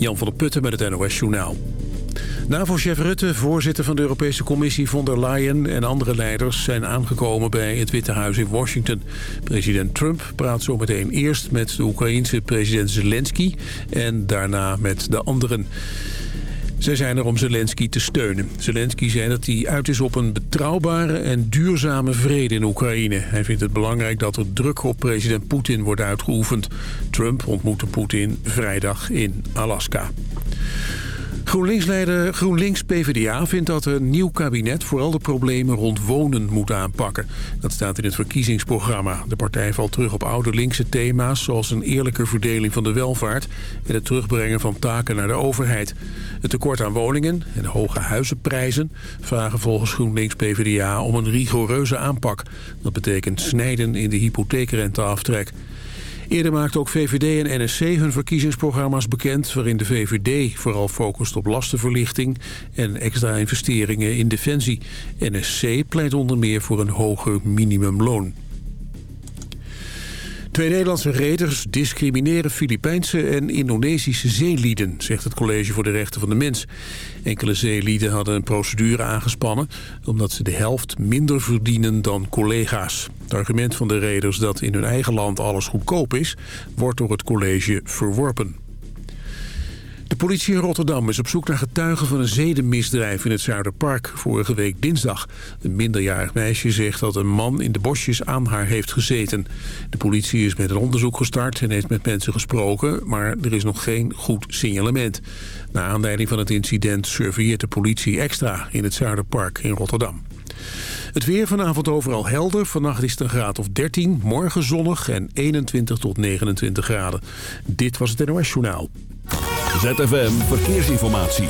Jan van der Putten met het NOS Journaal. NAVO-chef Rutte, voorzitter van de Europese Commissie von der Leyen en andere leiders zijn aangekomen bij het Witte Huis in Washington. President Trump praat zometeen eerst met de Oekraïense president Zelensky en daarna met de anderen. Zij zijn er om Zelensky te steunen. Zelensky zei dat hij uit is op een betrouwbare en duurzame vrede in Oekraïne. Hij vindt het belangrijk dat er druk op president Poetin wordt uitgeoefend. Trump ontmoette Poetin vrijdag in Alaska. GroenLinks-leider GroenLinks-PVDA vindt dat een nieuw kabinet vooral de problemen rond wonen moet aanpakken. Dat staat in het verkiezingsprogramma. De partij valt terug op oude linkse thema's zoals een eerlijke verdeling van de welvaart en het terugbrengen van taken naar de overheid. Het tekort aan woningen en hoge huizenprijzen vragen volgens GroenLinks-PVDA om een rigoureuze aanpak. Dat betekent snijden in de hypotheekrenteaftrek. Eerder maakte ook VVD en NSC hun verkiezingsprogramma's bekend... waarin de VVD vooral focust op lastenverlichting... en extra investeringen in defensie. NSC pleit onder meer voor een hoger minimumloon. Twee Nederlandse reders discrimineren Filipijnse en Indonesische zeelieden, zegt het College voor de Rechten van de Mens. Enkele zeelieden hadden een procedure aangespannen omdat ze de helft minder verdienen dan collega's. Het argument van de reders dat in hun eigen land alles goedkoop is, wordt door het college verworpen. De politie in Rotterdam is op zoek naar getuigen van een zedenmisdrijf in het Zuiderpark vorige week dinsdag. Een minderjarig meisje zegt dat een man in de bosjes aan haar heeft gezeten. De politie is met een onderzoek gestart en heeft met mensen gesproken, maar er is nog geen goed signalement. Na aanleiding van het incident surveilleert de politie extra in het Zuiderpark in Rotterdam. Het weer vanavond overal helder. Vannacht is het een graad of 13. Morgen zonnig en 21 tot 29 graden. Dit was het NOS Journaal. ZFM Verkeersinformatie.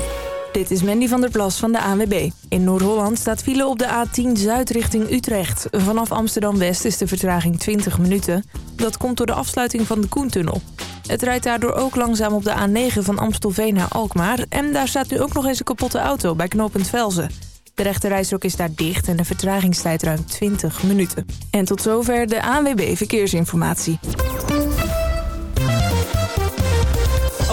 Dit is Mandy van der Plas van de ANWB. In Noord-Holland staat file op de A10 Zuid richting Utrecht. Vanaf Amsterdam-West is de vertraging 20 minuten. Dat komt door de afsluiting van de Koentunnel. Het rijdt daardoor ook langzaam op de A9 van Amstelveen naar Alkmaar. En daar staat nu ook nog eens een kapotte auto bij knooppunt Velzen. De rechterrijstrook is daar dicht en de vertragingstijd ruim 20 minuten. En tot zover de ANWB Verkeersinformatie.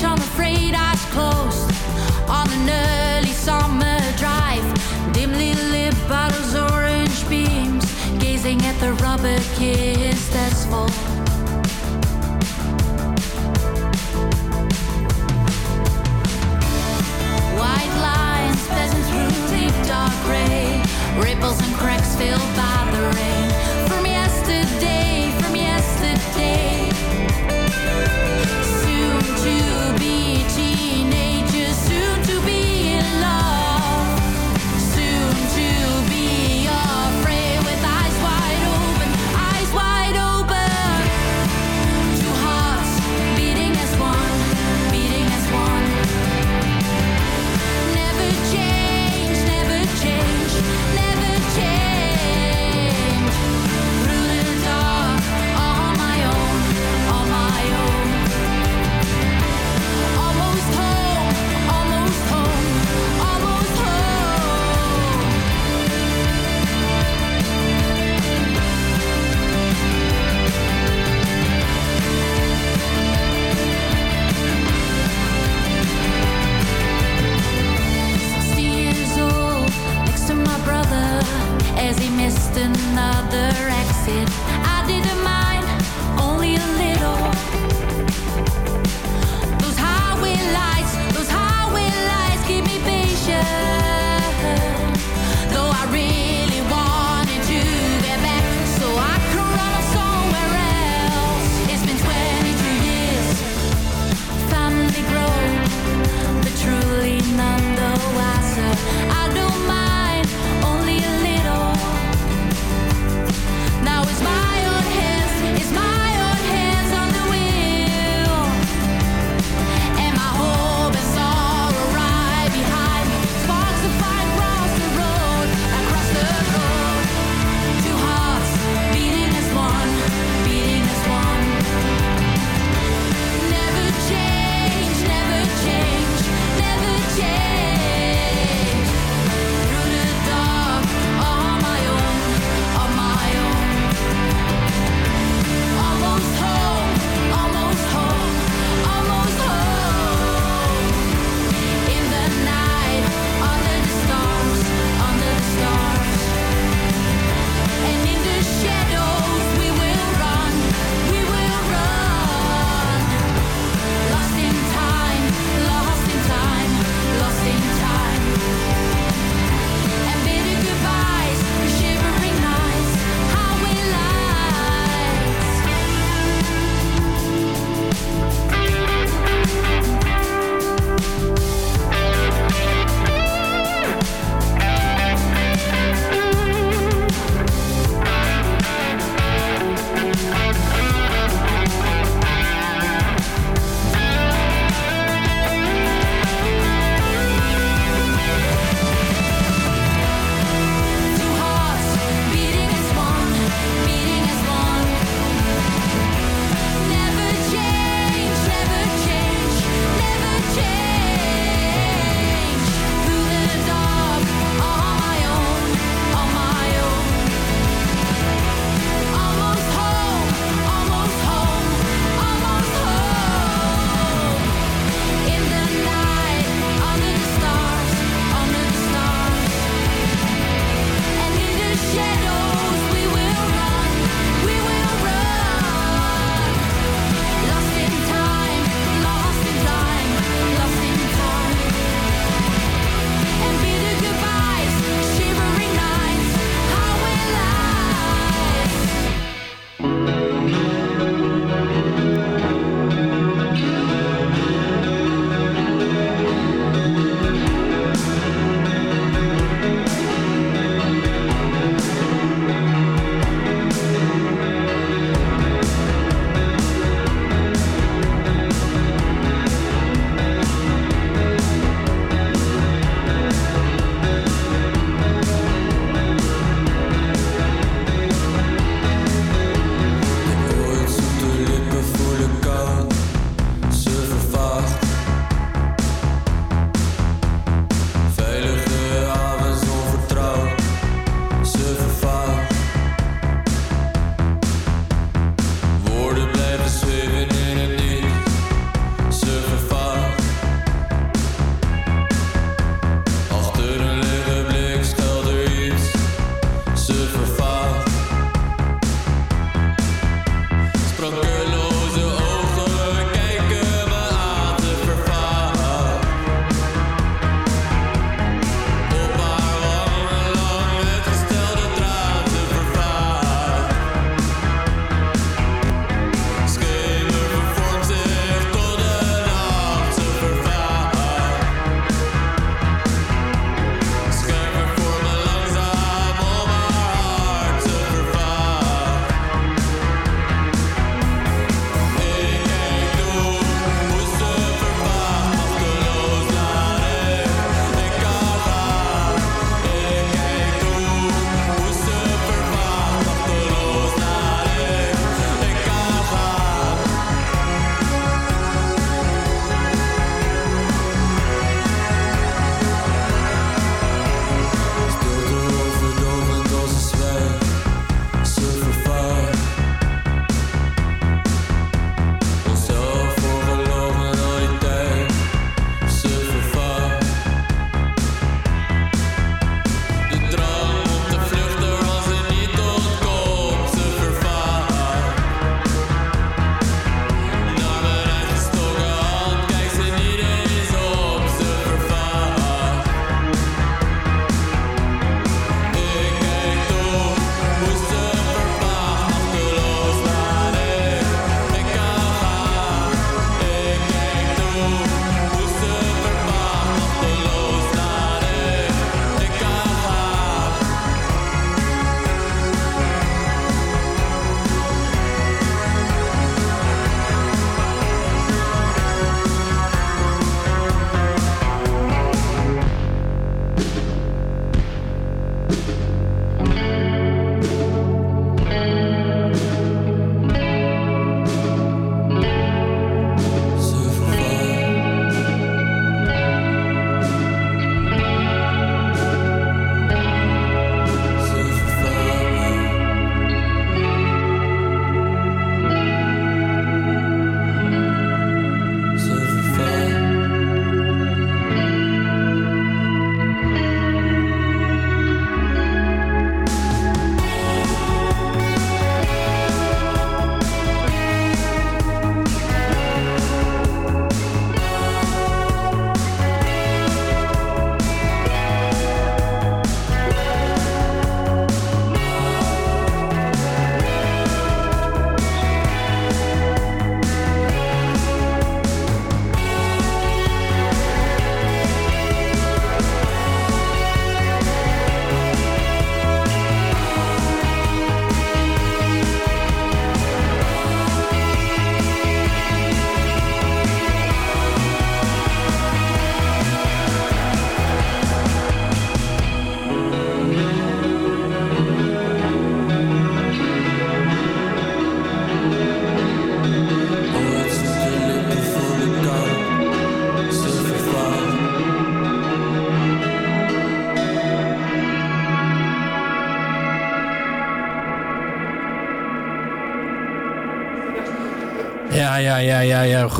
Age, I'm afraid eyes closed on an early summer drive. Dimly lit bottles, orange beams, gazing at the rubber kiss that's full. White lines dark gray, ripples and cracks filled by the rain. another exit.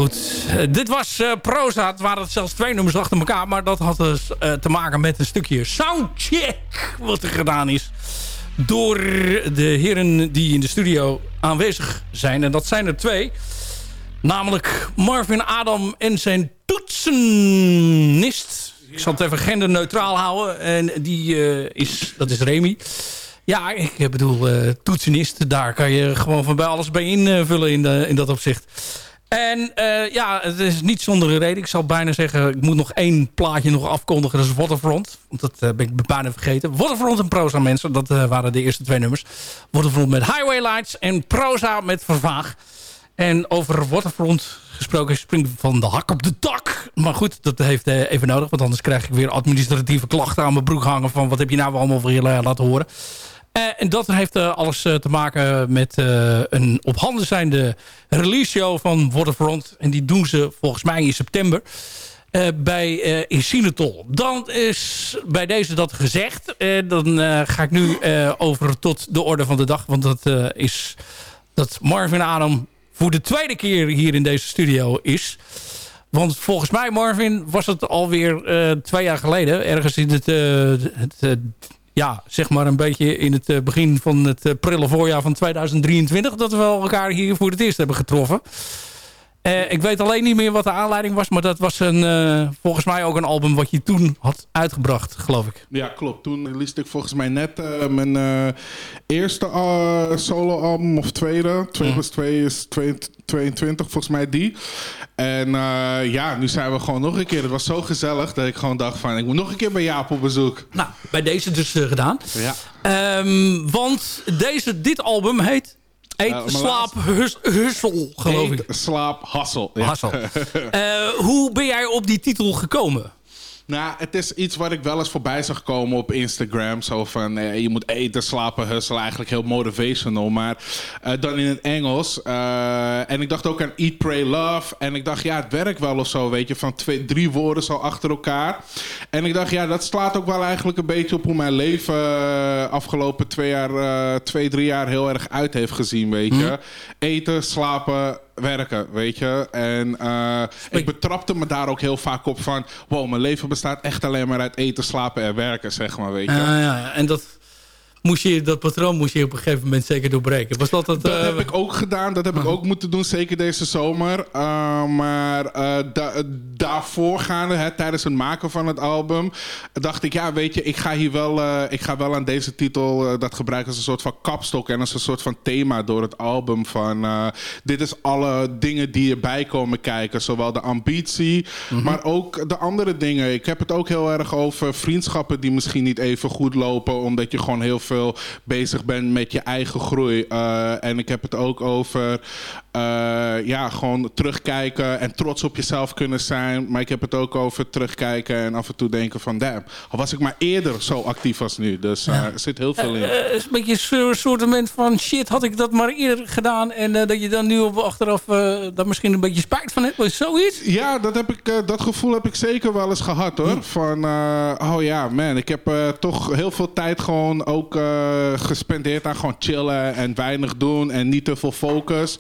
Goed. Dit was uh, proza. Het waren zelfs twee nummers achter elkaar. Maar dat had dus uh, te maken met een stukje soundcheck. Wat er gedaan is. Door de heren die in de studio aanwezig zijn. En dat zijn er twee. Namelijk Marvin Adam en zijn toetsenist. Ik zal het even genderneutraal houden. En die is, dat is Remy. Ja, ik bedoel, toetsenist, daar kan je gewoon van bij alles bij invullen in, in dat opzicht. En uh, ja, het is niet zonder reden. Ik zal bijna zeggen, ik moet nog één plaatje nog afkondigen. Dat is Waterfront. Want dat uh, ben ik bijna vergeten. Waterfront en Proza mensen. Dat uh, waren de eerste twee nummers. Waterfront met Highway Lights en Proza met Vervaag. En over Waterfront gesproken springt van de hak op de tak. Maar goed, dat heeft even nodig. Want anders krijg ik weer administratieve klachten aan mijn broek hangen. Van wat heb je nou allemaal voor je laten horen. Uh, en dat heeft uh, alles uh, te maken met een op handen zijnde release show van Waterfront. En die doen ze volgens mij in september bij in Sinatol. Dan is bij deze dat gezegd. dan ga ik nu over tot de orde van de dag. Want dat is dat Marvin Adam voor de tweede keer hier in deze studio is. Want volgens mij, Marvin, was het alweer twee jaar geleden. Ergens in het, het ja, zeg maar een beetje in het eh, begin van het eh, prille voorjaar van 2023... dat we elkaar hier voor het eerst hebben getroffen. Uh, ik weet alleen niet meer wat de aanleiding was... maar dat was een, uh, volgens mij ook een album wat je toen had uitgebracht, geloof ik. Ja, klopt. Toen released ik volgens mij net uh, mijn eerste solo-album of tweede. 2 plus 2 is 22, volgens mij die. En ja, nu zijn we gewoon nog een keer. Het was zo gezellig dat ik gewoon dacht van... ik moet nog een keer bij Jaap op bezoek. Nou, bij deze dus gedaan. Ja. Um, want deze, dit album heet Eet, uh, slaap, hus, hussel, geloof Eet, ik. slaap, hassel. Ja. hassel. uh, hoe ben jij op die titel gekomen? Nou, het is iets wat ik wel eens voorbij zag komen op Instagram. Zo van, eh, je moet eten, slapen, hustelen. Eigenlijk heel motivational. Maar uh, dan in het Engels. Uh, en ik dacht ook aan Eat, Pray, Love. En ik dacht, ja, het werkt wel of zo, weet je. Van twee, drie woorden zo achter elkaar. En ik dacht, ja, dat slaat ook wel eigenlijk een beetje op hoe mijn leven afgelopen twee jaar, twee, drie jaar heel erg uit heeft gezien, weet je. Hm. Eten, slapen, werken, weet je. En uh, ik betrapte me daar ook heel vaak op van... wow, mijn leven bestaat echt alleen maar uit eten, slapen en werken, zeg maar, weet je. Uh, ja, en dat moest je, dat patroon moest je op een gegeven moment zeker doorbreken. Was dat, dat, dat uh... heb ik ook gedaan. Dat heb ik ook moeten doen, zeker deze zomer. Uh, maar uh, da daarvoorgaande, hè, tijdens het maken van het album... dacht ik, ja, weet je, ik ga hier wel, ik ga wel aan deze titel... dat gebruiken als een soort van kapstok en als een soort van thema door het album. Van, dit is alle dingen die erbij komen kijken. Zowel de ambitie, mm -hmm. maar ook de andere dingen. Ik heb het ook heel erg over vriendschappen die misschien niet even goed lopen... omdat je gewoon heel veel bezig bent met je eigen groei. Uh, en ik heb het ook over uh, ja, gewoon terugkijken en trots op jezelf kunnen zijn. Maar ik heb het ook over terugkijken en af en toe denken van... damn, al was ik maar eerder zo actief als nu. Dus uh, er zit heel veel in. Het is een beetje een soort van shit, had ik dat maar eerder gedaan. En dat je dan nu op achteraf daar misschien een beetje spijt van hebt. Was zoiets? Ja, dat, heb ik, dat gevoel heb ik zeker wel eens gehad hoor. Hm. Van, oh ja man, ik heb toch heel veel tijd gewoon ook gespendeerd aan gewoon chillen en weinig doen en niet te veel focus.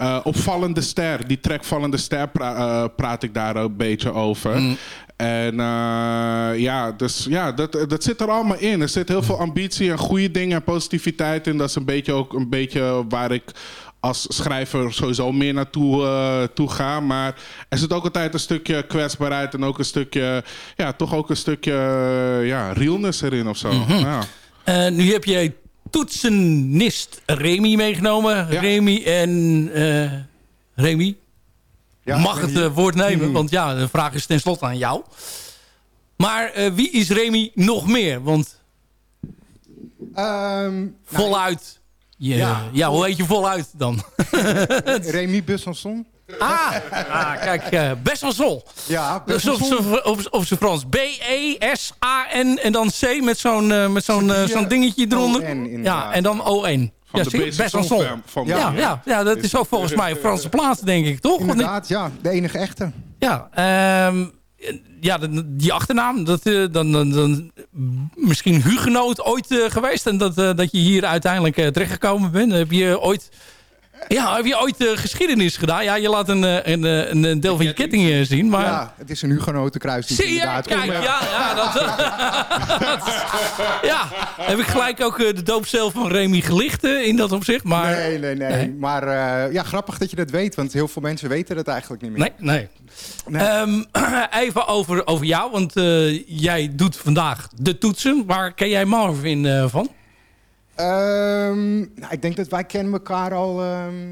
Uh, opvallende ster, die track Vallende Ster pra uh, praat ik daar een beetje over. Mm. En uh, ja, dus ja, dat, dat zit er allemaal in. Er zit heel veel ambitie en goede dingen en positiviteit in. Dat is een beetje ook een beetje waar ik als schrijver sowieso meer naartoe uh, toe ga. Maar er zit ook altijd een stukje kwetsbaarheid en ook een stukje, ja, toch ook een stukje ja, realness erin of zo. Mm -hmm. ja. Uh, nu heb jij toetsenist Remy meegenomen. Ja. Remy en uh, Remy. Ja, mag het uh, woord nemen, want ja, de vraag is tenslotte aan jou. Maar uh, wie is Remy nog meer? Want um, voluit. Nou, je, ja, ja, hoe heet je voluit dan? Remy Bussanson. Ah, ah kijk, uh, best wel zol. Ja, best dus op, op, Frans. B-E-S-A-N en dan C met zo'n uh, met zo'n uh, zo'n dingetje eronder. ja, en dan O-N. Van ja, de best wel zol. Van ja, ja, ja, dat is ook volgens mij een Franse plaats, denk ik, toch? Inderdaad, ja. De enige echte. Ja, um, ja, die achternaam, dat, uh, dan, dan, dan, misschien Hugenoot ooit uh, geweest. En dat, uh, dat je hier uiteindelijk terechtgekomen bent. Heb je ooit Ja, heb je ooit eh, geschiedenis gedaan? Ja, je laat een, eh, een, eh, een, een deel van je ketting zien, maar... Ja, het is een hugenotenkruis. die Zie je? inderdaad Kijk, ja, ja, dat, dat- ja, heb ik gelijk ook de doop zelf van Remy gelicht in dat opzicht, maar... Nee, nee, nee. Nee. Maar ja, grappig dat je dat weet, want heel veel mensen weten dat eigenlijk niet meer. Nee, nee. Nee. Ehm, even over, over jou, want jij doet vandaag de toetsen. Waar ken jij Marvin van? Ehm, nou, ik denk dat wij kennen elkaar al, ehm,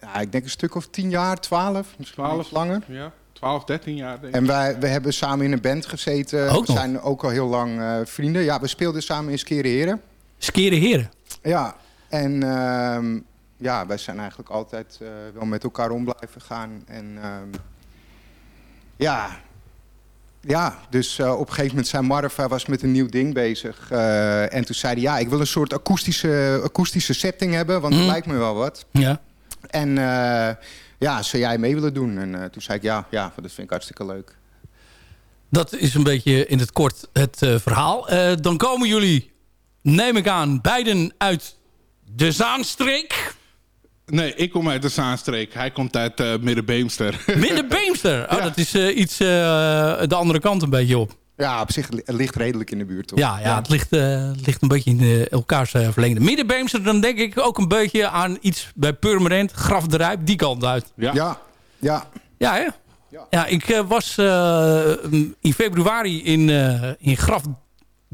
ja, ik denk een stuk of tien jaar, twaalf, misschien 12. iets langer. Ja, 12, 13 jaar denk ik. En wij we hebben samen in een band gezeten. Ook we nog? zijn ook al heel lang eh, vrienden. Ja, we speelden samen in Skere Heren. Skere Heren. Ja, en ehm, ja, wij zijn eigenlijk altijd eh, wel met elkaar om blijven gaan. En ehm, ja, ja, dus eh, op een gegeven moment zei Marv, hij was met een nieuw ding bezig. eh, en toen zei hij, ja, ik wil een soort akoestische, akoestische setting hebben, want Mhm. het lijkt me wel wat. Ja. En eh, ja, zou jij mee willen doen? En toen zei ik, ja, ja, dat vind ik hartstikke leuk. Dat is een beetje in het kort het verhaal. Dan komen jullie, neem ik aan, beiden uit de Zaanstreek. Nee, ik kom uit de Zaanstreek. Hij komt uit eh Middenbeemster. Middenbeemster. Oh, Ja. dat is eh, iets eh, de andere kant een beetje op. Ja, op zich het ligt redelijk in de buurt, toch? Ja, ja, het ligt, eh, ligt een beetje in elkaars uh, verlengde. Middenbeemster, dan denk ik ook een beetje aan iets bij Purmerend. Graf de Rijp, die kant uit. Ja. Ja, ja. Ja, hè? Ja. Ja, ik eh, was eh, in februari in, eh, in Graf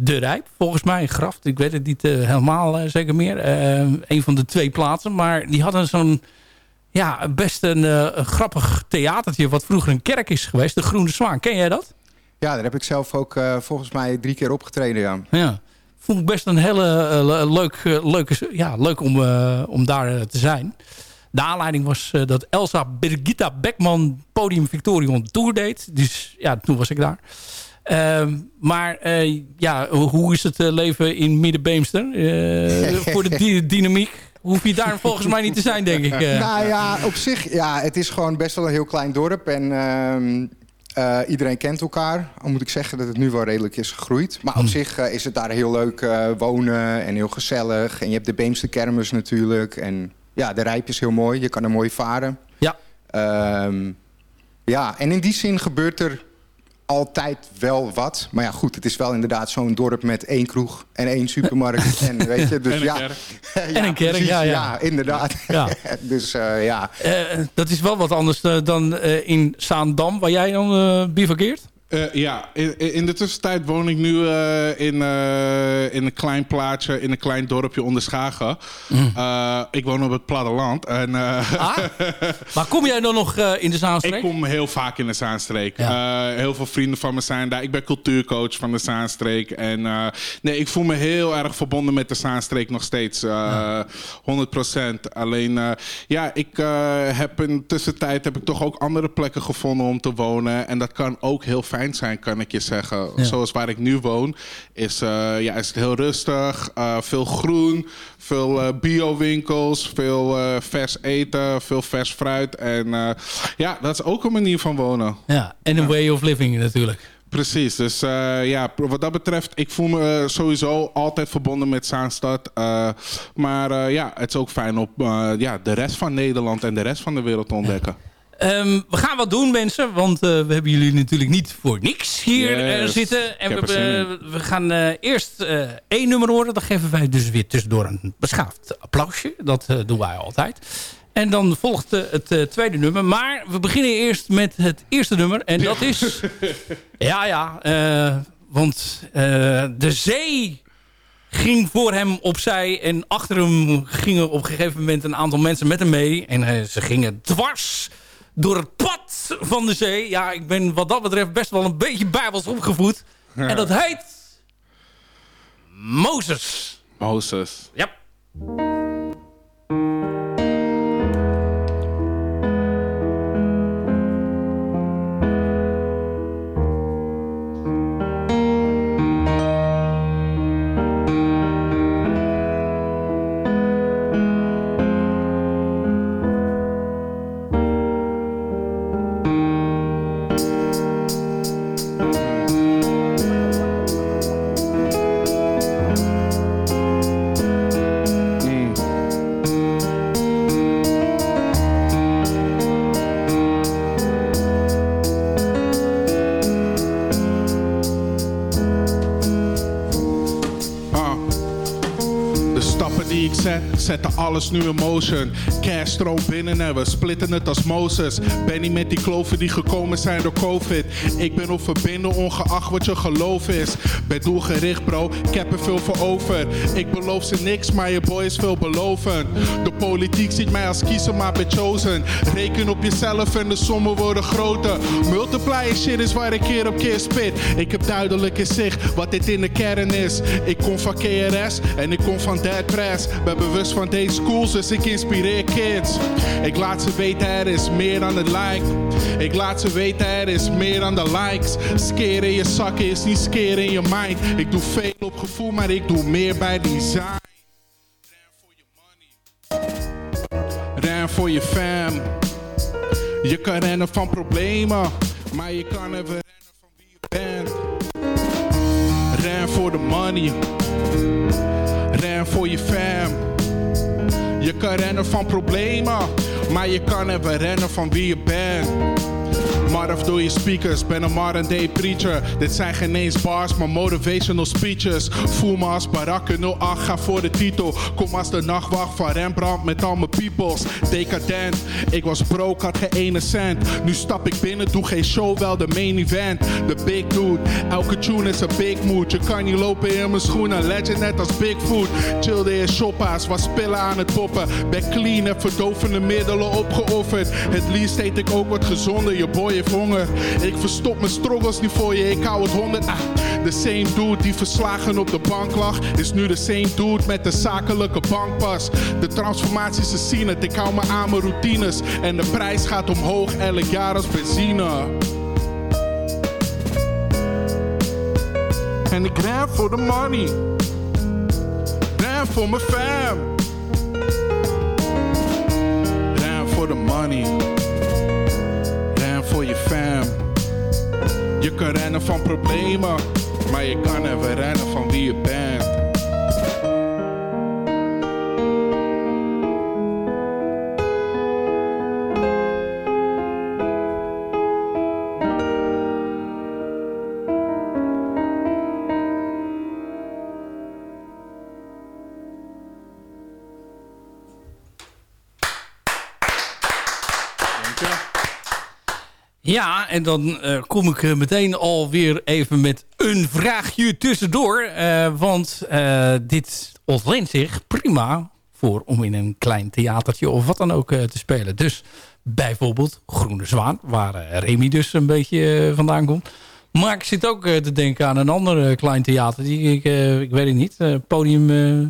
de Rijp. Volgens mij Graf. Ik weet het niet eh, helemaal eh, zeker meer. Eh, een van de twee plaatsen. Maar die hadden zo'n... Ja, best een, een grappig theatertje... wat vroeger een kerk is geweest. De Groene Zwaan. Ken jij dat? Ja, daar heb ik zelf ook volgens mij drie keer opgetreden, ja. Ja. Vond ik best een hele le- leuk, leuke, ja, leuk om, om daar te zijn. De aanleiding was dat Elsa Birgitta Beckman Podium Victorion Tour deed. Dus ja, toen was ik daar. Ehm, maar eh, ja, hoe is het eh, leven in Middenbeemster? Eh, voor de dy- dynamiek hoef je daar volgens mij niet te zijn, denk ik. Nou ja, op zich, ja, het is gewoon best wel een heel klein dorp. En ehm, eh, iedereen kent elkaar. Al moet ik zeggen dat het nu wel redelijk is gegroeid. Maar op zich eh, is het daar heel leuk wonen en heel gezellig. En je hebt de Beemster kermis natuurlijk. En ja, de Rijp is heel mooi. Je kan er mooi varen. Ja. Ehm, ja, en in die zin gebeurt er altijd wel wat. Maar ja, goed, het is wel inderdaad zo'n dorp met één kroeg en één supermarkt. en weet je, dus En ja. kerk. En een kerk, ja, ja. inderdaad. Ja. dus eh, ja. Eh, dat is wel wat anders eh, dan eh, in Zaandam, waar jij dan eh bivakkeert. Eh, ja, in, in de tussentijd woon ik nu eh, in, eh, in een klein plaatsje, in een klein dorpje onder Schagen. Eh, ik woon op het platteland. En, Ah, maar kom jij dan nog in de Zaanstreek? Ik kom heel vaak in de Zaanstreek. Heel veel vrienden van me zijn daar. Ik ben cultuurcoach van de Zaanstreek. En nee, ik voel me heel erg verbonden met de Zaanstreek nog steeds. eh 100%. Alleen, ja, ik heb in de tussentijd heb ik toch ook andere plekken gevonden om te wonen. En dat kan ook heel fijn zijn, kan ik je zeggen. Ja. Zoals waar ik nu woon, is, eh, ja, is het heel rustig. eh, veel groen, veel eh, bio-winkels, veel vers eten, veel vers fruit. En ja, dat is ook een manier van wonen. Ja, en een way of living natuurlijk. Precies, dus ja, wat dat betreft, ik voel me sowieso altijd verbonden met Zaanstad. Maar ja, het is ook fijn om ja, de rest van Nederland en de rest van de wereld te ontdekken. Ehm, we gaan wat doen, mensen. Want eh, we hebben jullie natuurlijk niet voor niks hier eh, Yes, zitten. En we, zin we- gaan eh, eerst eh, één nummer horen. Dan geven wij dus weer tussendoor een beschaafd applausje. Dat eh, doen wij altijd. En dan volgt eh, het eh, tweede nummer. Maar we beginnen eerst met het eerste nummer. En dat is... ja, ja. eh, want eh, de zee ging voor hem opzij. En achter hem gingen op een gegeven moment een aantal mensen met hem mee. En eh, ze gingen dwars door het pad van de zee. Ja, ik ben wat dat betreft best wel een beetje bijbels opgevoed. En dat heet... Mozes. Mozes. Ja. Set, zetten alles nu in motion. Cash binnen en we splitten het als Moses. Ben niet met die kloven die gekomen zijn door COVID. Ik ben op verbinden ongeacht wat je geloof is. Ben doelgericht bro, ik heb er veel voor over. Ik beloof ze niks, maar je boy is veel beloven. De politiek ziet mij als kiezer, maar ben chosen. Reken op jezelf en de sommen worden groter. Multiplier shit is waar ik keer op keer spit. Ik heb duidelijk in zicht wat dit in de kern is. Ik kom van KRS en ik kom van Dead Press. Ben bewust van deze schools, dus ik inspireer kids. Ik laat ze weten er is meer dan het like. Ik laat ze weten er is meer dan de likes. Skeren in je zakken is niet skeren in je mind. Ik doe veel op gevoel, maar ik doe meer bij design. Ren voor je fam. Je kan rennen van problemen, maar je kan even rennen van wie je bent. Ren voor de money. Ren voor je fam. Je kan rennen van problemen, maar je kan even rennen van wie je bent. Marf door je speakers, ben een modern day preacher. Dit zijn geen eens bars, maar motivational speeches. Voel me als Barack 08, ga voor de titel. Kom als de nachtwacht van Rembrandt met al mijn peoples. Decadent, ik was broke, had geen ene cent. Nu stap ik binnen, doe geen show, wel de main event. De big dude, elke tune is een big mood. Je kan niet lopen in mijn schoenen, legend net als Bigfoot. Chillde in shoppa's, was spillen aan het poppen. Ben clean, heb verdovende middelen opgeofferd. Het liefst eet ik ook wat gezonder, je boy honger. Ik verstop mijn struggles niet voor je, ik hou het honderd. Ah, de same dude die verslagen op de bank lag, is nu de same dude met de zakelijke bankpas. De transformaties, ze zien het, ik hou me aan mijn routines. En de prijs gaat omhoog elk jaar als benzine. En ik ren voor de money. Ren voor mijn fam. Ren voor de money. Kan rennen van problemen, maar je kan even rennen van wie je bent. Ja, en dan eh, kom ik eh, meteen alweer even met een vraagje tussendoor. Eh, want dit ontleent zich prima voor om in een klein theatertje of wat dan ook te spelen. Dus bijvoorbeeld Groene Zwaan, waar Remy dus een beetje vandaan komt. Maar ik zit ook eh, te denken aan een ander eh, klein theater. Die, ik, eh, ik weet het niet. Podium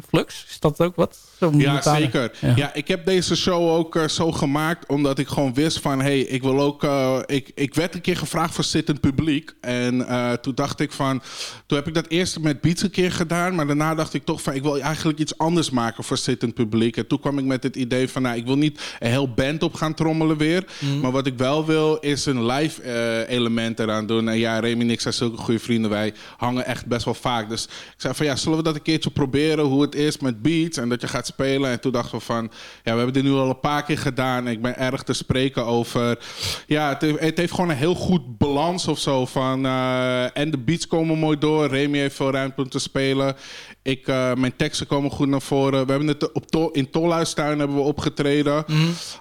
Flux, is dat ook wat? Zo Ja, zeker. Ja. Ja. ik heb deze show ook zo gemaakt omdat ik gewoon wist van... hey, ik wil ook... ik, ik werd een keer gevraagd voor zittend publiek. En toen dacht ik van... Toen heb ik dat eerst met Beats een keer gedaan. Maar daarna dacht ik toch van... Ik wil eigenlijk iets anders maken voor zittend publiek. En toen kwam ik met het idee van... Nou, ik wil niet een heel band op gaan trommelen weer. Maar wat ik wel wil is een live element eraan doen. En ja, Remy en ik zijn zulke goede vrienden. Wij hangen echt best wel vaak. Dus ik zei van ja, zullen we dat een keertje proberen? Hoe het is met beats en dat je gaat spelen. En toen dachten we van... Ja, we hebben dit nu al een paar keer gedaan. En ik ben erg te spreken over... Ja, het heeft, het heeft gewoon een heel goed balans of zo. Van, eh, en de beats komen mooi door. Remy heeft veel ruimte om te spelen. Ik, eh, mijn teksten komen goed naar voren. We hebben het op in Tolhuistuin hebben we opgetreden.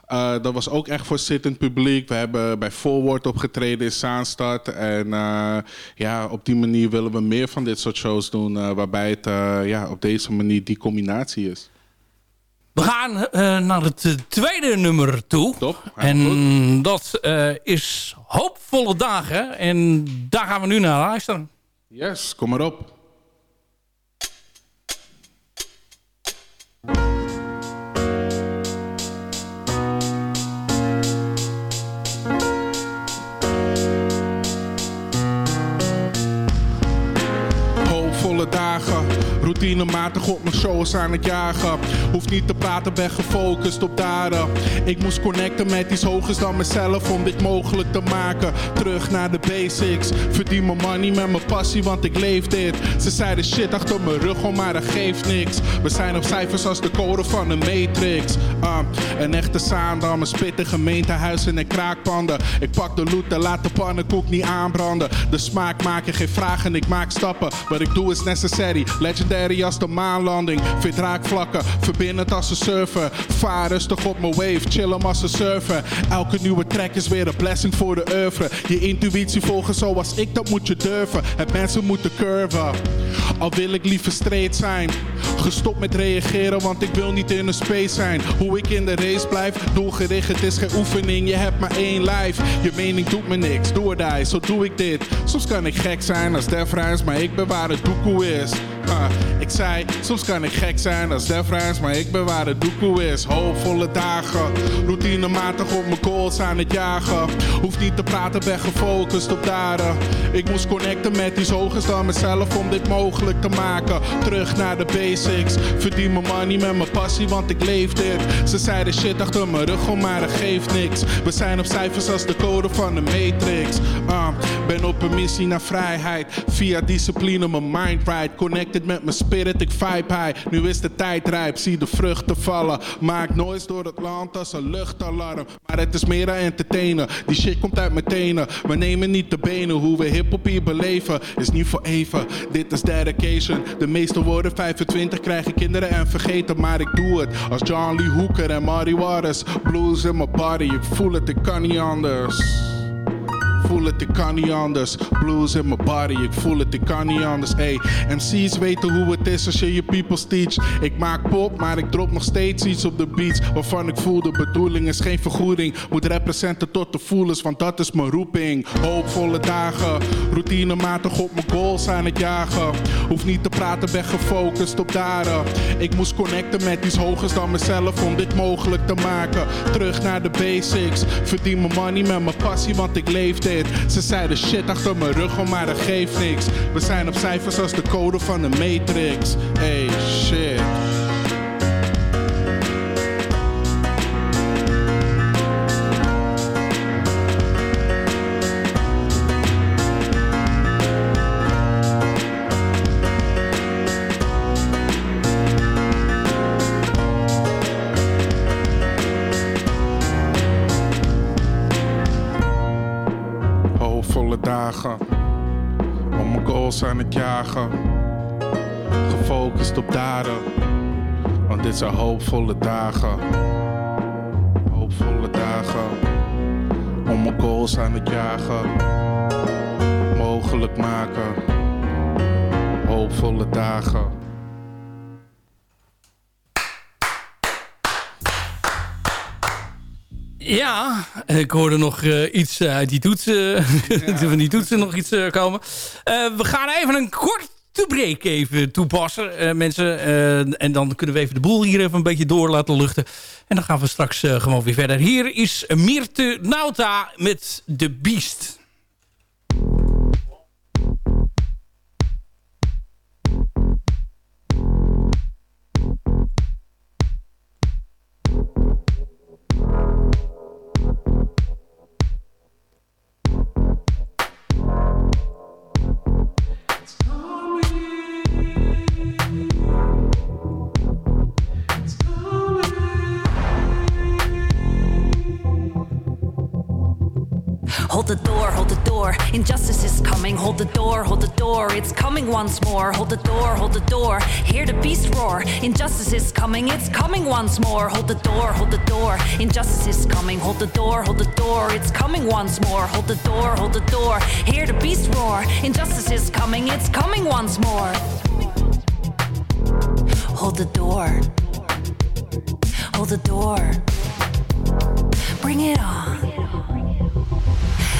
Eh, dat was ook echt voor zittend publiek. We hebben bij Forward opgetreden in Zaanstad. En eh, ja, op die manier willen we meer van dit soort shows doen. waarbij het ja, op deze manier die combinatie is. We gaan naar het tweede nummer toe. Top, En dat is Hoopvolle Dagen. En daar gaan we nu naar luisteren. Yes, kom maar op. Hoopvolle dagen, routinematig op mijn shows aan het jagen. Hoef niet te praten, ben gefocust op daden. Ik moest connecten met iets hogers dan mezelf om dit mogelijk te maken. Terug naar de basics, verdien mijn money met mijn passie, want ik leef dit. Ze zeiden shit achter mijn rug, maar dat geeft niks. We zijn op cijfers als de code van een matrix. Ah, een echte Zaandam, een spitte gemeentehuizen en kraakpanden. Ik pak de loot en laat de pannenkoek niet aanbranden. De smaak maken geen vragen, ik maak stappen. Wat ik doe is necessary, legendary als de maanlanding. Vind raakvlakken, verbindend als een surfer. Vaar rustig op mijn wave, chillen als een surfer. Elke nieuwe track is weer een blessing voor de oeuvre. Je intuïtie volgen zoals ik, dat moet je durven. En mensen moeten curven. Al wil ik liever straight zijn. Gestopt met reageren, want ik wil niet in een space zijn. Hoe ik in de race blijf, doelgericht, het is geen oefening. Je hebt maar één life. Je mening doet me niks, doe die, zo doe ik dit. Soms kan ik gek zijn als Def maar ik ben waar het doekoe is. Uh, ik zei, soms kan ik gek zijn als Def Rhymes, maar ik ben waar het doekoe is. Hoopvolle dagen, routinematig op mijn goals aan het jagen. Hoef niet te praten, ben gefocust op daden. Ik moest connecten met iets hogers dan mezelf om dit mogelijk te maken. Terug naar de basics, verdien mijn money met mijn passie, want ik leef dit. Ze zeiden shit achter mijn rug, maar dat geeft niks. We zijn op cijfers als de code van de Matrix. Uh, ben op een missie naar vrijheid, via discipline mijn mind right. Connected met mijn spirit, ik vibe high. Nu is de tijd rijp, zie de vruchten vallen. Maak noise door het land als een luchtalarm. Maar het is meer dan entertainen, die shit komt uit mijn tenen. We nemen niet de benen, hoe we hip-hop hier beleven. Is niet voor even, dit is dedication. De meeste woorden 25 krijgen kinderen en vergeten. Maar ik doe het als John Lee Hooker en Marty Waters. Blues in mijn body, ik voel het, ik kan niet anders voel het, ik kan niet anders. Blues in mijn body, ik voel het, ik kan niet anders. Ey, MC's weten hoe het is als je je people's teach. Ik maak pop, maar ik drop nog steeds iets op de beats. Waarvan ik voel de bedoeling is geen vergoeding. Moet representen tot de voelers, want dat is mijn roeping. Hoopvolle dagen, routinematig op mijn goals aan het jagen. Hoef niet te praten, ben gefocust op daden. Ik moest connecten met iets hogers dan mezelf om dit mogelijk te maken. Terug naar de basics, verdien mijn money met mijn passie, want ik leef dit. Ze zeiden shit achter mijn rug, maar dat geeft niks. We zijn op cijfers als de code van de Matrix. Hey, shit. Hoopvolle dagen, om mijn goals aan het jagen. Gefocust op daden, want dit zijn hoopvolle dagen. Hoopvolle dagen, om mijn goals aan het jagen. Mogelijk maken, hoopvolle dagen. Ja, ik hoorde nog uh, iets uit die toetsen, ja. van die toetsen nog iets uh, komen. Uh, we gaan even een korte break even toepassen, mensen. en dan kunnen we even de boel hier even een beetje door laten luchten. En dan gaan we straks gewoon weer verder. Hier is Mirte Nauta met The Beast. The door, hold the door. Injustice is coming. Hold the door, hold the door. It's coming once more. Hold the door, hold the door. Hear the beast roar. Injustice is coming. It's coming once more. Hold the door, hold the door. Injustice is coming. Hold the door, hold the door. It's coming once more. Hold the door, hold the door. Hear the beast roar. Injustice is coming. It's coming once more. Hold the door. Hold the door. Bring it on.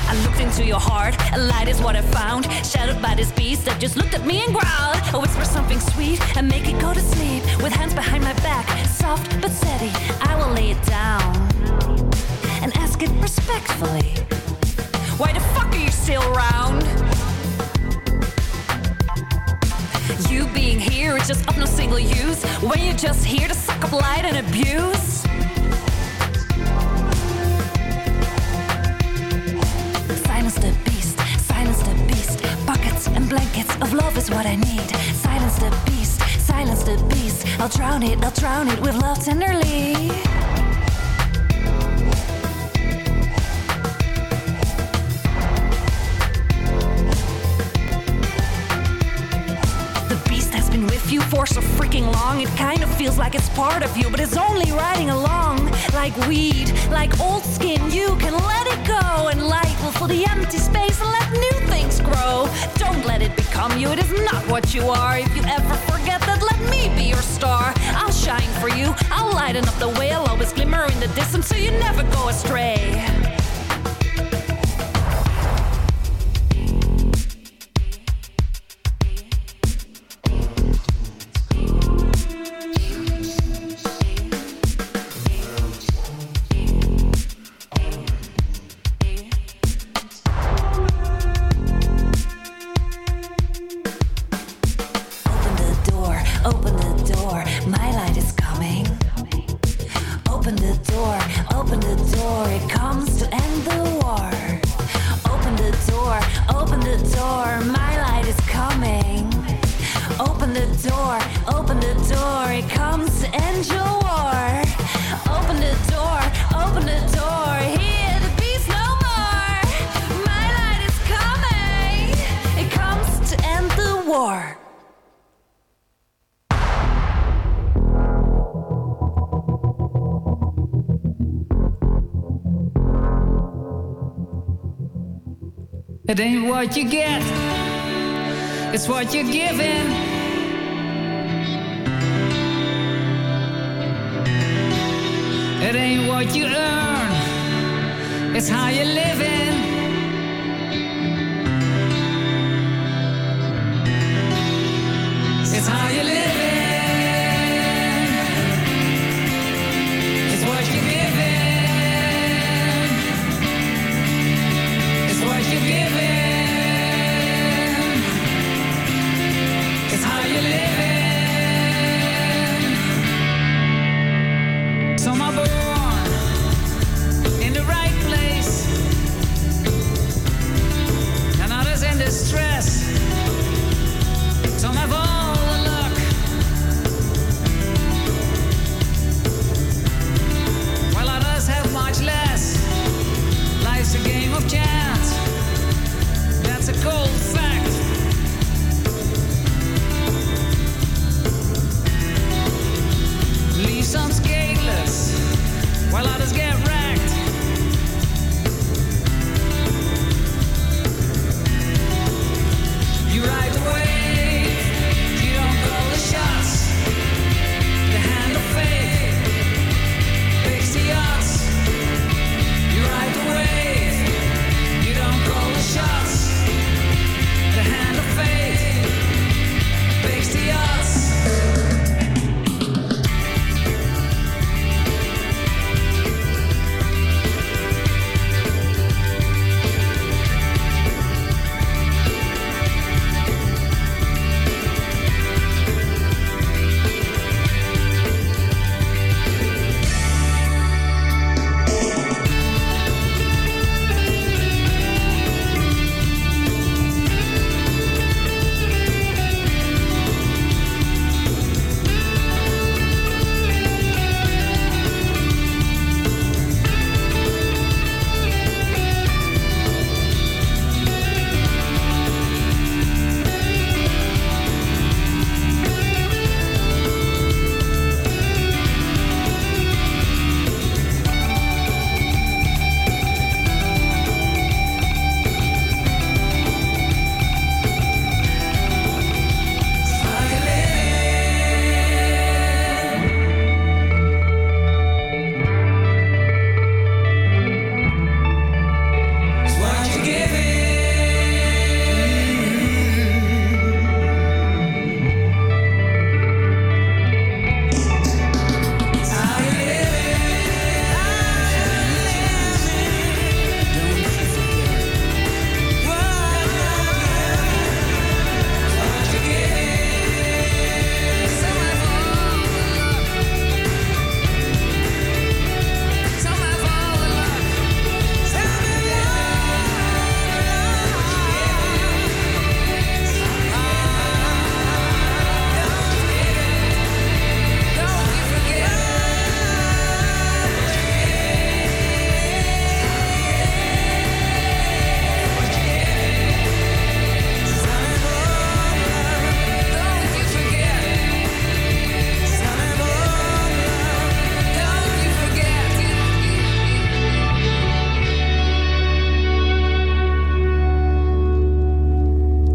I looked into your heart, a light is what I found. Shadowed by this beast that just looked at me and growled. I whisper something sweet and make it go to sleep. With hands behind my back, soft but steady, I will lay it down and ask it respectfully. Why the fuck are you still around? You being here is just of no single use when you're just here to suck up light and abuse. Silence the beast, silence the beast. Buckets and blankets of love is what I need. Silence the beast, silence the beast. I'll drown it, I'll drown it with love tenderly. So freaking long, it kind of feels like it's part of you, but it's only riding along. Like weed, like old skin, you can let it go, and light will fill the empty space and let new things grow. Don't let it become you, it is not what you are. If you ever forget that, let me be your star. I'll shine for you, I'll lighten up the way, I'll always glimmer in the distance so you never go astray. It ain't what you get, it's what you're given. It ain't what you earn, it's how you're living.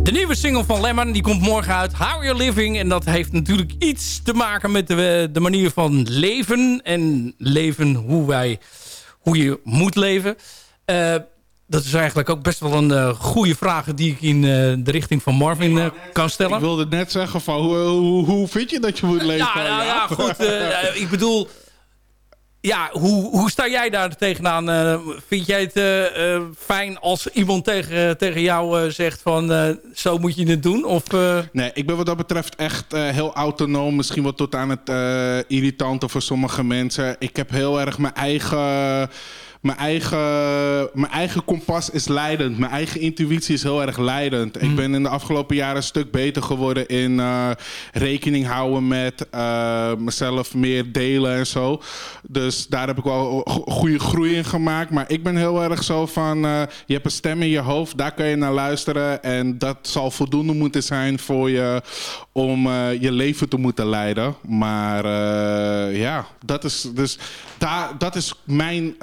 De nieuwe single van Lemon, die komt morgen uit. How You're Living. En dat heeft natuurlijk iets te maken met de, de manier van leven. En leven hoe, wij, hoe je moet leven. Uh, dat is eigenlijk ook best wel een uh, goede vraag... die ik in uh, de richting van Marvin uh, kan stellen. Ik wilde net zeggen van hoe, hoe, hoe vind je dat je moet leven? Ja, nou, ja goed. ik bedoel... Ja, hoe, hoe sta jij daar tegenaan? Uh, vind jij het uh, uh, fijn als iemand tegen, tegen jou zegt van zo moet je het doen? Of, Nee, ik ben wat dat betreft echt heel autonoom. Misschien wat tot aan het irritante voor sommige mensen. Ik heb heel erg mijn eigen mijn eigen, mijn eigen kompas is leidend. Mijn eigen intuïtie is heel erg leidend. Ik Hmm. ben in de afgelopen jaren een stuk beter geworden in uh, rekening houden met uh, mezelf meer delen en zo. Dus daar heb ik wel goede groei in gemaakt. Maar ik ben heel erg zo van, uh, je hebt een stem in je hoofd, daar kan je naar luisteren. En dat zal voldoende moeten zijn voor je om je leven te moeten leiden. Maar ja, dat is, dus daar, dat is mijn,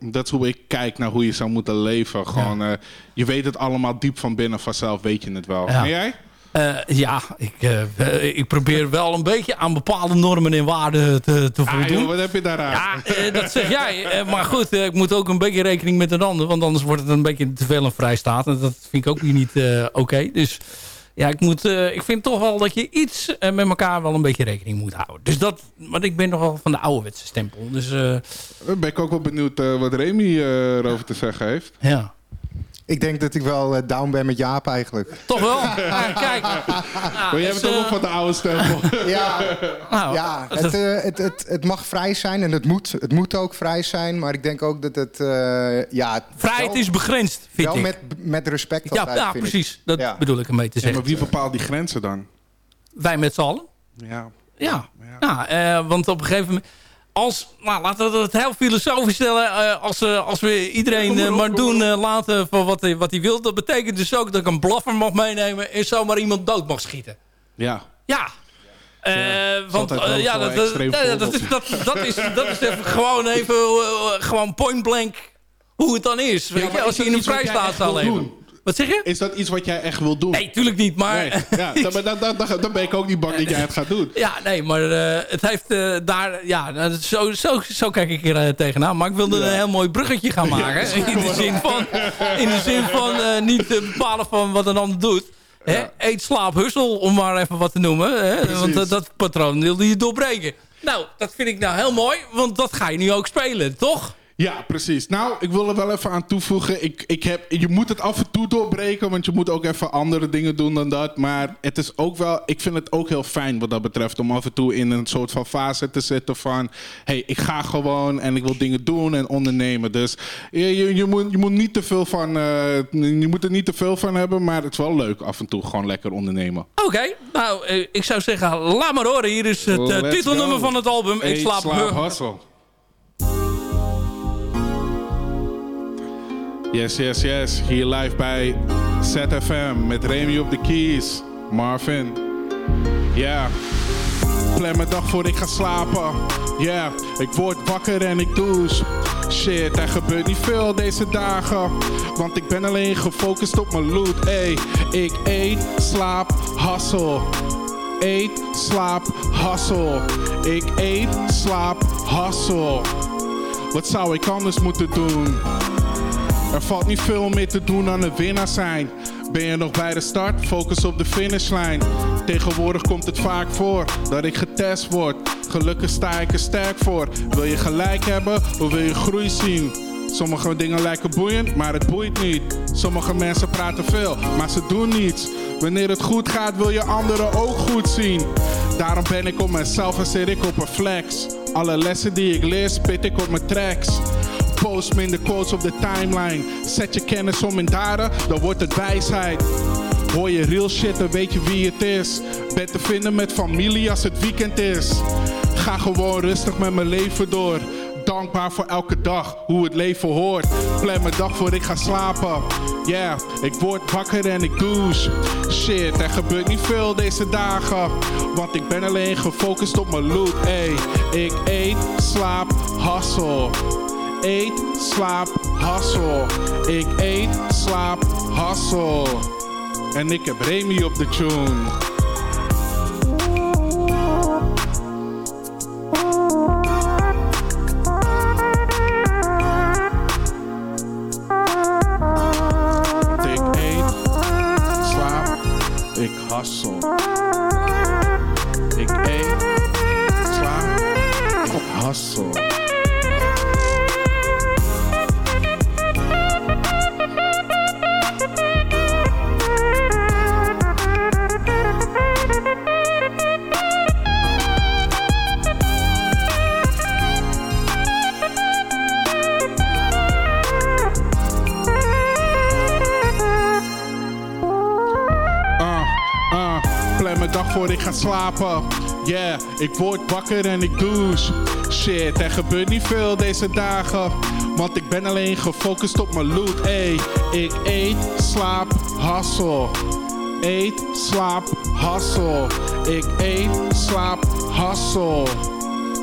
dat is hoe ik kijk naar hoe je zou moeten leven. Gewoon, ja. je weet het allemaal diep van binnen vanzelf, weet je het wel. Ja. En jij? Uh, ja, ik, uh, ik probeer wel een beetje aan bepaalde normen en waarden te, te voldoen. Ah, joh, wat heb je daar aan? Ja, uh, dat zeg jij. maar goed, ik moet ook een beetje rekening met een ander. Want anders wordt het een beetje te veel een vrijstaat. En dat vind ik ook niet oké. Okay. Dus ja, ik, moet, uh, ik vind toch wel dat je iets uh, met elkaar wel een beetje rekening moet houden. Dus dat, want ik ben nogal van de ouderwetse stempel. Dus, uh, ben ik ook wel benieuwd wat Remy erover te zeggen heeft. Ja. Ik denk dat ik wel uh, down ben met Jaap eigenlijk. Toch wel? ah, kijk. Nou, maar jij bent ook nog van de oude stempel. ja, nou, ja het, uh, het, het, het, mag vrij zijn en het moet, het moet ook vrij zijn. Maar ik denk ook dat het... Uh, ja, Vrijheid is begrensd, vind wel ik. Met, met respect ja, altijd, ja precies. Ik. Dat ja. bedoel ik ermee te zeggen. Ja, maar wie bepaalt die grenzen dan? Wij met z'n allen. Ja. Ja, ja. ja want op een gegeven moment als, nou, laten we het heel filosofisch stellen. Uh, als, uh, als we iedereen uh, maar doen laten van wat hij, wat wil. Dat betekent dus ook dat ik een blaffer mag meenemen. En zomaar iemand dood mag schieten. Ja. Ja. ja want ja, dat, dat, dat, is, dat, dat, is, dat is even gewoon even gewoon point blank hoe het dan is. Weet je, als je in een vrijstaat zou leven. Wat zeg je? Is dat iets wat jij echt wil doen? Nee, tuurlijk niet. Maar nee. ja, dan, dan, dan, dan, ben ik ook niet bang dat jij het gaat doen. Ja, nee, maar uh, het heeft uh, daar... Ja, zo, zo, zo kijk ik er uh, tegenaan. Maar ik wilde ja. een heel mooi bruggetje gaan maken. Ja, in, de zin van, in de zin van niet bepalen van wat een ander doet. Hè? Eet, slaap, hussel, om maar even wat te noemen. Hè? Want dat patroon wilde je doorbreken. Nou, dat vind ik nou heel mooi. Want dat ga je nu ook spelen, toch? Ja, precies. Nou, ik wil er wel even aan toevoegen. Ik, ik heb, je moet het af en toe doorbreken, want je moet ook even andere dingen doen dan dat. Maar het is ook wel, ik vind het ook heel fijn wat dat betreft om af en toe in een soort van fase te zitten van, hey, ik ga gewoon en ik wil dingen doen en ondernemen. Dus je, je, je moet, je moet niet te veel van, uh, je moet er niet te veel van hebben, maar het is wel leuk af en toe gewoon lekker ondernemen. Oké, okay, nou, uh, ik zou zeggen, laat maar horen. Hier is het uh, titelnummer van het album. Ik slaap, slaap Yes, yes, yes. Hier live bij ZFM met Remy op de keys. Marvin. Ja. Yeah. Plan mijn dag voor ik ga slapen. Ja, yeah. ik word wakker en ik douche. Shit, er gebeurt niet veel deze dagen. Want ik ben alleen gefocust op mijn loot. Ey, ik eet, slaap, hustle. Eet, slaap, hustle. Ik eet, slaap, hustle. Wat zou ik anders moeten doen? Er valt niet veel meer te doen aan een winnaar zijn. Ben je nog bij de start? Focus op de finishlijn. Tegenwoordig komt het vaak voor dat ik getest word. Gelukkig sta ik er sterk voor. Wil je gelijk hebben of wil je groei zien? Sommige dingen lijken boeiend, maar het boeit niet. Sommige mensen praten veel, maar ze doen niets. Wanneer het goed gaat, wil je anderen ook goed zien. Daarom ben ik op mezelf en zit ik op een flex. Alle lessen die ik leer, spit ik op mijn tracks. Post minder quotes op de timeline. Zet je kennis om in daden, dan wordt het wijsheid. Hoor je real shit, dan weet je wie het is. Ben te vinden met familie als het weekend is. Ga gewoon rustig met mijn leven door. Dankbaar voor elke dag, hoe het leven hoort. Plan mijn dag voor ik ga slapen. Yeah, ik word wakker en ik douche. Shit, er gebeurt niet veel deze dagen. Want ik ben alleen gefocust op mijn loot. Ey, ik eet, slaap, hustle. Eet, slaap, hustle. Ik eet, slaap, hustle. En ik heb Remy op de tune. Ik Yeah, ik word wakker en ik douche. Shit, er gebeurt niet veel deze dagen. Want ik ben alleen gefocust op mijn loot. Ey, ik eet, slaap, hassel. Eet, slaap, hassel. Ik eet, slaap, hassel.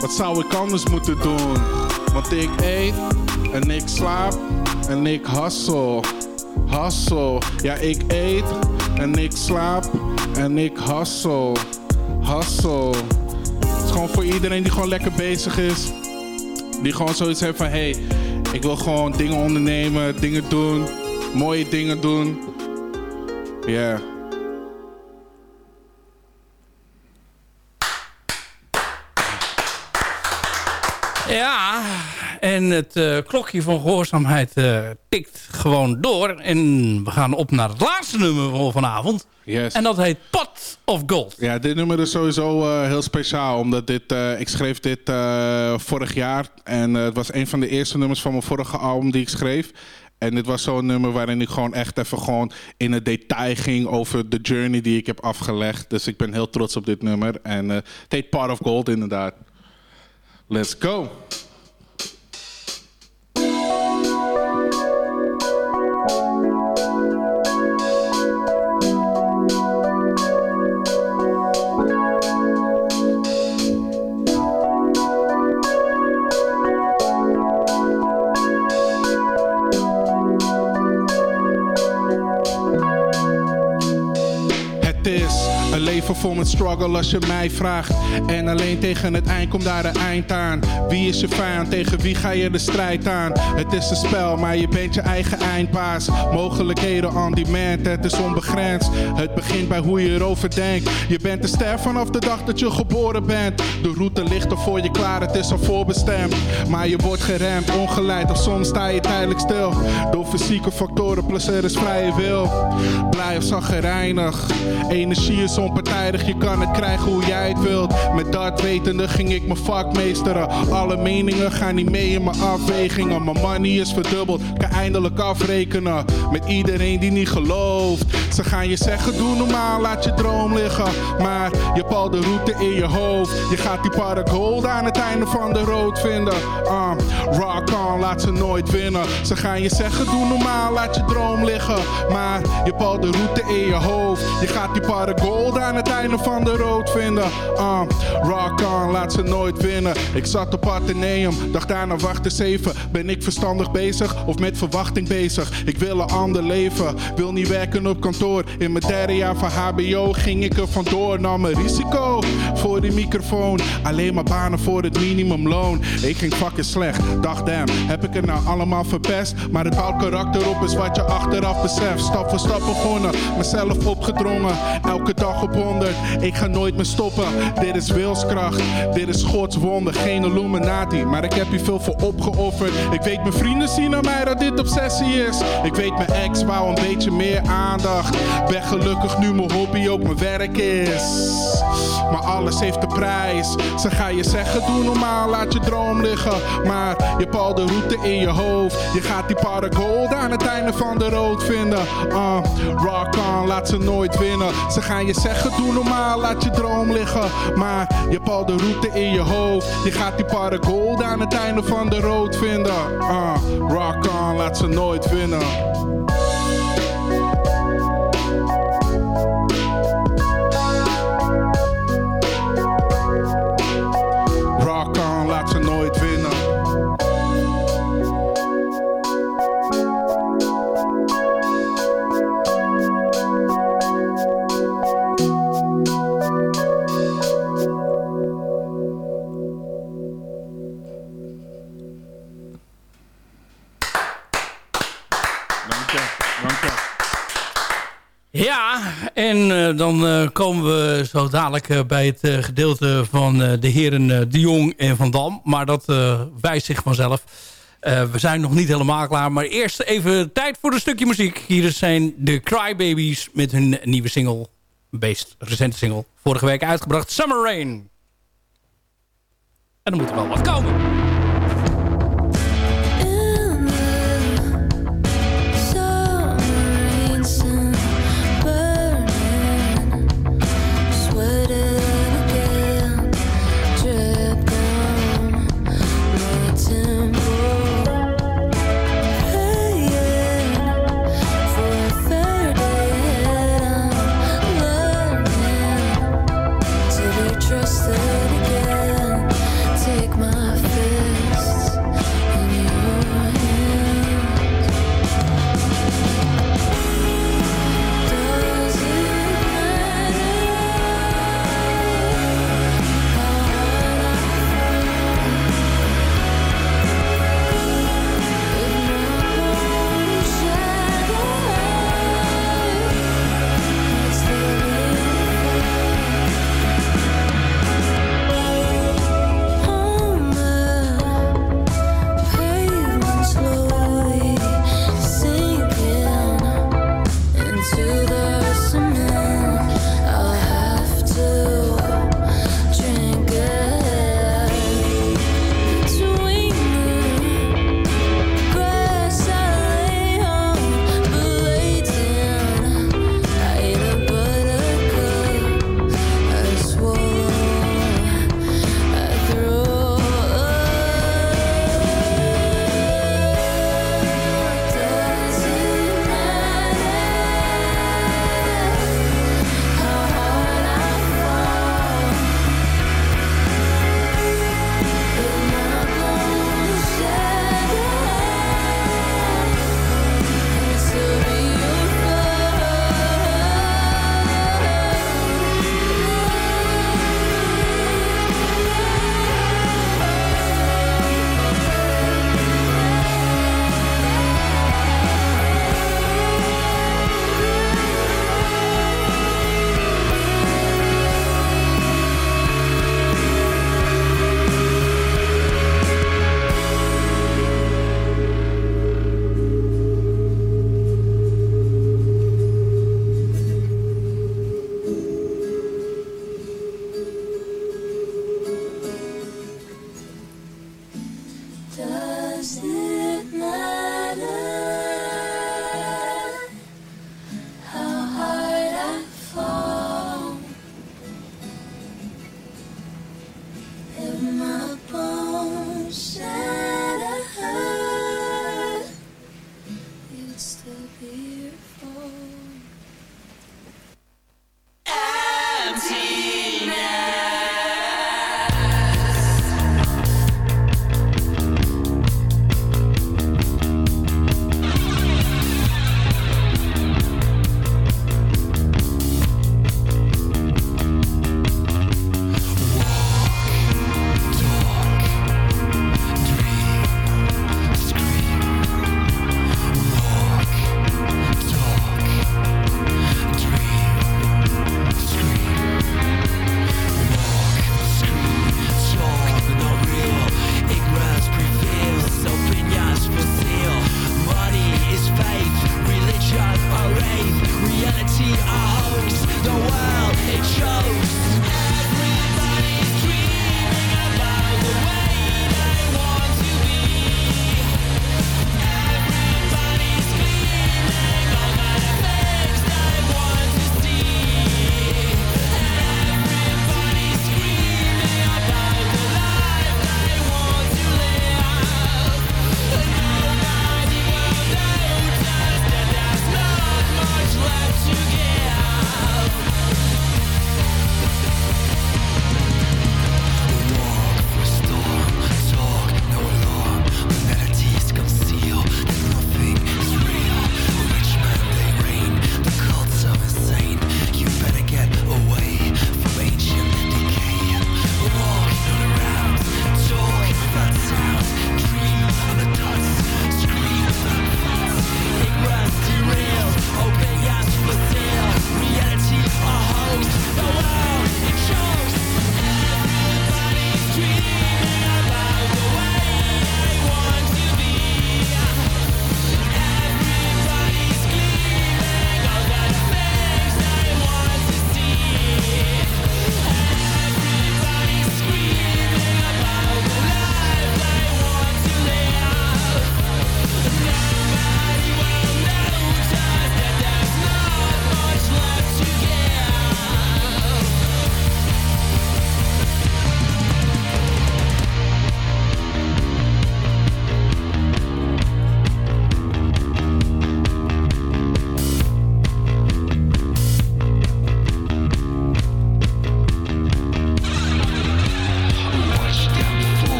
Wat zou ik anders moeten doen? Want ik eet en ik slaap en ik hassel. Hassel, ja ik eet en ik slaap en ik hassel. Hassel. Het is gewoon voor iedereen die gewoon lekker bezig is. Die gewoon zoiets heeft van, hey, ik wil gewoon dingen ondernemen, dingen doen, mooie dingen doen. Ja. Ja, en het eh, klokje van gehoorzaamheid eh, tikt gewoon door. En we gaan op naar het laatste nummer van vanavond. Yes. En dat heet Pot of Gold. Ja, dit nummer is sowieso eh, heel speciaal. Omdat dit, ik schreef dit vorig jaar. En het was een van de eerste nummers van mijn vorige album die ik schreef. En dit was zo'n nummer waarin ik gewoon echt even gewoon in het detail ging over de journey die ik heb afgelegd. Dus ik ben heel trots op dit nummer. En het heet Part of Gold inderdaad. Let's go. Vol met struggle als je mij vraagt. En alleen tegen het eind komt daar een eind aan. Wie is je vijand? Tegen wie ga je de strijd aan? Het is een spel, maar je bent je eigen eindbaas. Mogelijkheden on demand, het is onbegrensd. Het begint bij hoe je erover denkt. Je bent een ster vanaf de dag dat je geboren bent. De route ligt er voor je klaar, het is al voorbestemd. Maar je wordt geremd, ongeleid of soms sta je tijdelijk stil. Door fysieke factoren, plus er is vrije wil. Blij of zaggerijnig, energie is onpartijdig. Je kan het krijgen hoe jij het wilt. Met dat wetende ging ik mijn vak meesteren. Alle meningen gaan niet mee in mijn afwegingen. Mijn money is verdubbeld, kan eindelijk afrekenen. Met iedereen die niet gelooft. Ze gaan je zeggen, doe normaal, laat je droom liggen. Maar je al de route in je hoofd. Je gaat die gold aan het einde van de road vinden. Uh, rock on, laat ze nooit winnen. Ze gaan je zeggen, doe normaal, laat je droom liggen. Maar je al de route in je hoofd. Je gaat die para gold aan het einde van de road vinden. Uh, rock on, laat ze nooit winnen. Ik zat op Atheneum, dacht daarna wacht eens even. Ben ik verstandig bezig of met verwachting bezig? Ik wil een ander leven, wil niet werken op kantoor. In mijn derde jaar van HBO ging ik er vandoor. Nam een risico voor die microfoon. Alleen maar banen voor het minimumloon. Ik ging fucking slecht, dacht damn, heb ik het nou allemaal verpest? Maar het bouwt karakter op is wat je achteraf beseft. Stap voor stap begonnen, mezelf opgedrongen. Elke dag op ik ga nooit meer stoppen. Dit is wilskracht, dit is Gods wonder. Geen Illuminati, maar ik heb hier veel voor opgeofferd. Ik weet mijn vrienden zien aan mij dat dit obsessie is. Ik weet mijn ex wou een beetje meer aandacht. Ben gelukkig nu mijn hobby ook mijn werk is. Maar alles heeft de prijs. Ze gaan je zeggen, doe normaal, laat je droom liggen. Maar je hebt al de route in je hoofd. Je gaat die para gold aan het einde van de road vinden. Uh, rock on, laat ze nooit winnen. Ze gaan je zeggen, doe normaal, laat je droom liggen. Maar je hebt al de route in je hoofd. Je gaat die para gold aan het einde van de road vinden. Uh, rock on, laat ze nooit winnen. En uh, dan uh, komen we zo dadelijk uh, bij het gedeelte van de heren De Jong en Van Dam. Maar dat wijst zich vanzelf. we zijn nog niet helemaal klaar, maar eerst even tijd voor een stukje muziek. Hier zijn de Crybabies met hun nieuwe single, meest recente single, vorige week uitgebracht, Summer Rain. En er moet er wel wat komen.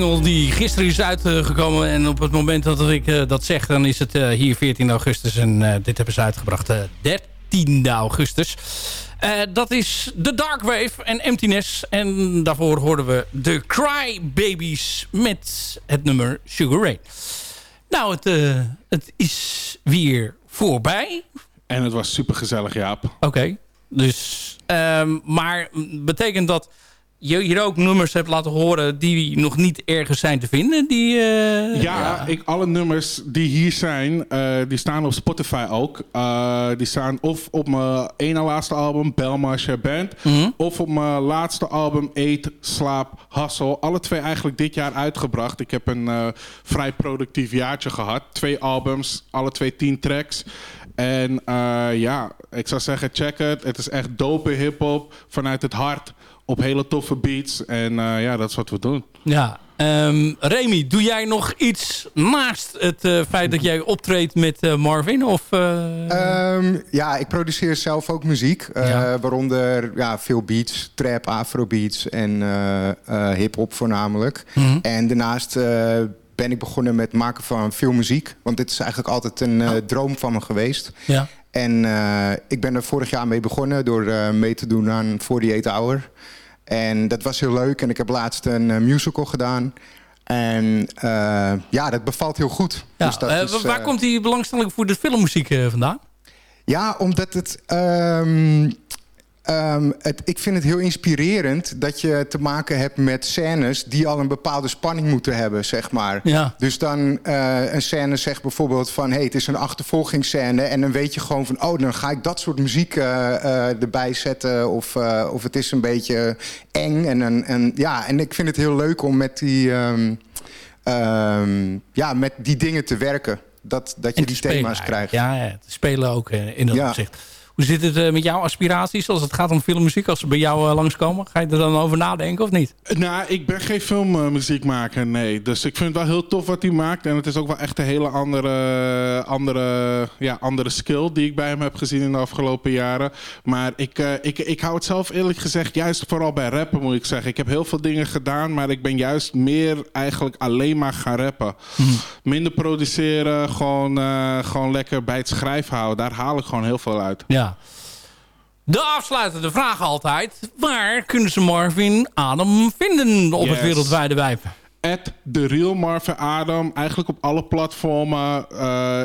Single die gisteren is uitgekomen. En op het moment dat ik dat zeg, dan is het hier 14 augustus. En dit hebben ze uitgebracht 13 augustus. dat is The Dark Wave en Emptiness. En daarvoor hoorden we The Cry Babies met het nummer Sugar Ray. Nou, het, het is weer voorbij. En het was super gezellig, Jaap. Oké, dus... Ehm, maar betekent dat je hier ook nummers hebt laten horen die nog niet ergens zijn te vinden? Die, uh, ja, Ik, alle nummers die hier zijn, uh, die staan op Spotify ook. Uh, die staan of op mijn ene laatste album, Belmarsh Band. Mm -hmm. Of op mijn laatste album, Eat, Slaap, Hustle. Alle twee eigenlijk dit jaar uitgebracht. Ik heb een vrij productief jaartje gehad. Twee albums, alle twee tien tracks. En ja, ik zou zeggen, check het. Het is echt dope hip-hop vanuit het hart op hele toffe beats. En uh, ja, dat is wat we doen. Ja, um, Remy, doe jij nog iets naast het uh, feit dat jij optreedt met uh, Marvin? Of, um, ja, ik produceer zelf ook muziek. Ja. Waaronder ja, veel beats, trap, afrobeats en hip-hop voornamelijk. Mm -hmm. En daarnaast ben ik begonnen met maken van veel muziek. Want dit is eigenlijk altijd een oh. droom van me geweest. Ja. En ik ben er vorig jaar mee begonnen door mee te doen aan 48 Hour. En dat was heel leuk. En ik heb laatst een uh, musical gedaan. En uh, ja, dat bevalt heel goed. Ja, dus dat uh, is, waar komt die belangstelling voor de filmmuziek vandaan? Ja, omdat het... Um, Um, het, ik vind het heel inspirerend dat je te maken hebt met scènes die al een bepaalde spanning moeten hebben, zeg maar. Ja. Dus dan uh, een scène zegt bijvoorbeeld van, hey, het is een achtervolgingsscène en dan weet je gewoon van, oh, dan ga ik dat soort muziek uh, uh, erbij zetten of, of het is een beetje eng en, en, en ja, en ik vind het heel leuk om met die, um, um, ja, met die dingen te werken. Dat, dat je die spelen, thema's krijgt. Ja, ja, te spelen ook in dat ja. opzicht. Hoe zit het uh, met jouw aspiraties als het gaat om filmmuziek? Als ze bij jou uh, langskomen, ga je er dan over nadenken of niet? Nou, ik ben geen filmmuziekmaker, nee. Dus ik vind het wel heel tof wat hij maakt. En het is ook wel echt een hele andere, andere, ja, andere skill die ik bij hem heb gezien in de afgelopen jaren. Maar ik, ik, ik hou het zelf eerlijk gezegd juist vooral bij rappen moet ik zeggen. Ik heb heel veel dingen gedaan, maar ik ben juist meer eigenlijk alleen maar gaan rappen. Hm. Minder produceren, gewoon, gewoon lekker bij het schrijven houden. Daar haal ik gewoon heel veel uit. Ja. De afsluitende vraag altijd. Waar kunnen ze Marvin Adam vinden op yes. het wereldwijde wijf? At The Real Marvin Adam. Eigenlijk op alle platformen. Uh,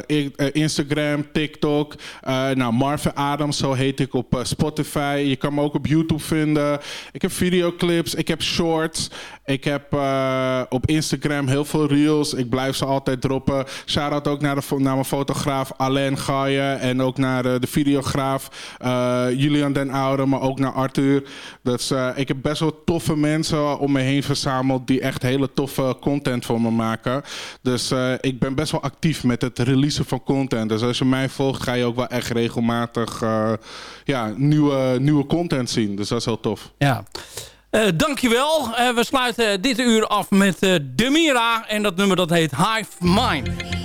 Instagram, TikTok. Uh, nou, Marvin Adam, zo heet ik op Spotify. Je kan me ook op YouTube vinden. Ik heb videoclips, ik heb shorts. Ik heb op Instagram heel veel reels. Ik blijf ze altijd droppen. Shout-out ook naar, de, mijn fotograaf Alain Gaaien. En ook naar de, de videograaf Julian Den Oude. Maar ook naar Arthur. Dus ik heb best wel toffe mensen om me heen verzameld. Die echt hele toffe toffe content voor me maken. Dus uh, ik ben best wel actief met het releasen van content. Dus als je mij volgt, ga je ook wel echt regelmatig uh, ja, nieuwe, nieuwe content zien. Dus dat is heel tof. Ja. Uh, dankjewel. Uh, we sluiten dit uur af met uh, Demira. En dat nummer dat heet Hive Mind.